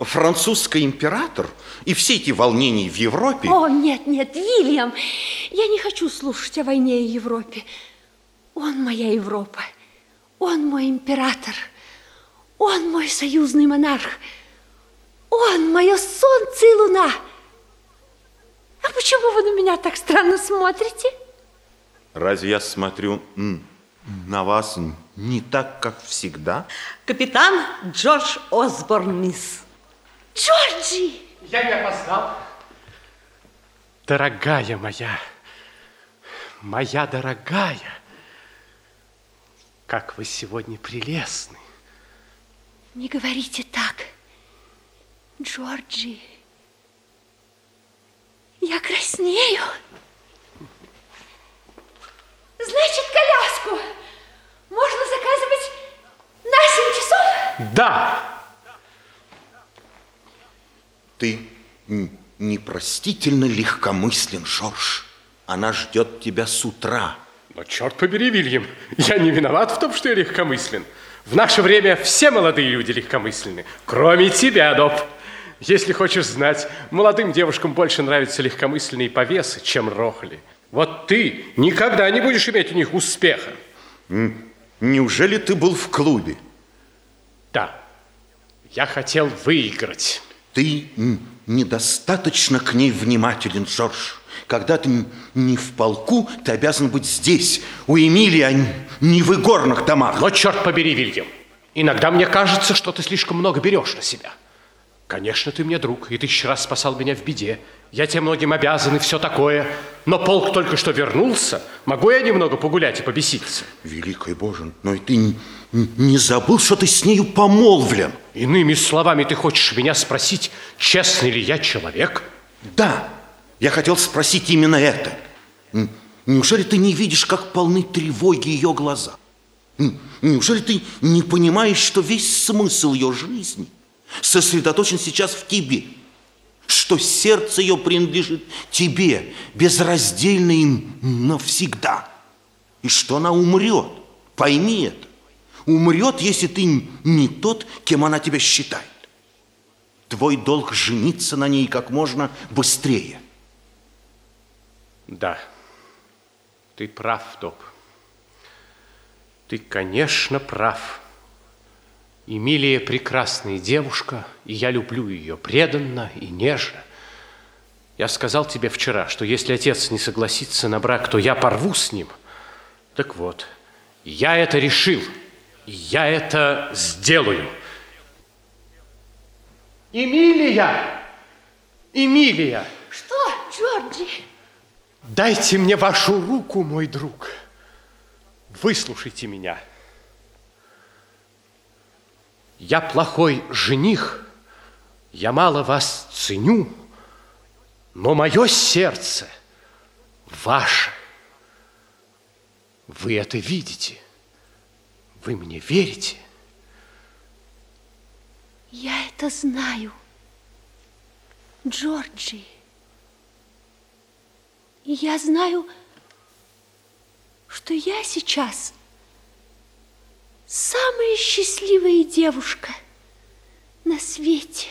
французский император и все эти волнения в Европе... О, нет, нет, Вильям, я не хочу слушать о войне и Европе. Он моя Европа, он мой император, он мой союзный монарх, он мое солнце и луна. А почему вы на меня так странно смотрите? Разве я смотрю на вас не так, как всегда? Капитан Джордж Осборн, мисс. Джорджи! Я не опоздал. Дорогая моя, моя дорогая, как вы сегодня прелестны. Не говорите так, Джорджи. Я краснею. Значит, коляску можно заказывать на 7 часов? Да. Ты непростительно легкомыслен, Жорж. Она ждет тебя с утра. Но черт побери, Вильям, я не виноват в том, что я легкомыслен. В наше время все молодые люди легкомысленны, кроме тебя, Доб. Если хочешь знать, молодым девушкам больше нравятся легкомысленные повесы, чем рохли. Вот ты никогда не будешь иметь у них успеха. Неужели ты был в клубе? Да. Я хотел выиграть. Ты недостаточно к ней внимателен, Джордж. Когда ты не в полку, ты обязан быть здесь, у Эмилии, а не в игорных домах. Но черт побери, Вильям, иногда мне кажется, что ты слишком много берешь на себя. Конечно, ты мне друг, и тысячу раз спасал меня в беде. Я тебе многим обязан и все такое. Но полк только что вернулся. Могу я немного погулять и побеситься? Великий Боже, но и ты не забыл, что ты с нею помолвлен? Иными словами, ты хочешь меня спросить, честный ли я человек? Да, я хотел спросить именно это. Неужели ты не видишь, как полны тревоги ее глаза? Неужели ты не понимаешь, что весь смысл ее жизни сосредоточен сейчас в тебе? Что сердце ее принадлежит тебе, безраздельно и навсегда? И что она умрет? Пойми это. Умрет, если ты не тот, кем она тебя считает. Твой долг жениться на ней как можно быстрее. Да, ты прав, Топ. Ты, конечно, прав. Эмилия прекрасная девушка, и я люблю ее преданно и нежно. Я сказал тебе вчера, что если отец не согласится на брак, то я порву с ним. Так вот, я это решил, и я это сделаю. Эмилия! Эмилия! Что, Джорджи? Дайте мне вашу руку, мой друг. Выслушайте меня. Я плохой жених, я мало вас ценю, но мое сердце ваше. Вы это видите. Вы мне верите? Я это знаю, Джорджи. Я знаю, что я сейчас самая счастливая девушка на свете.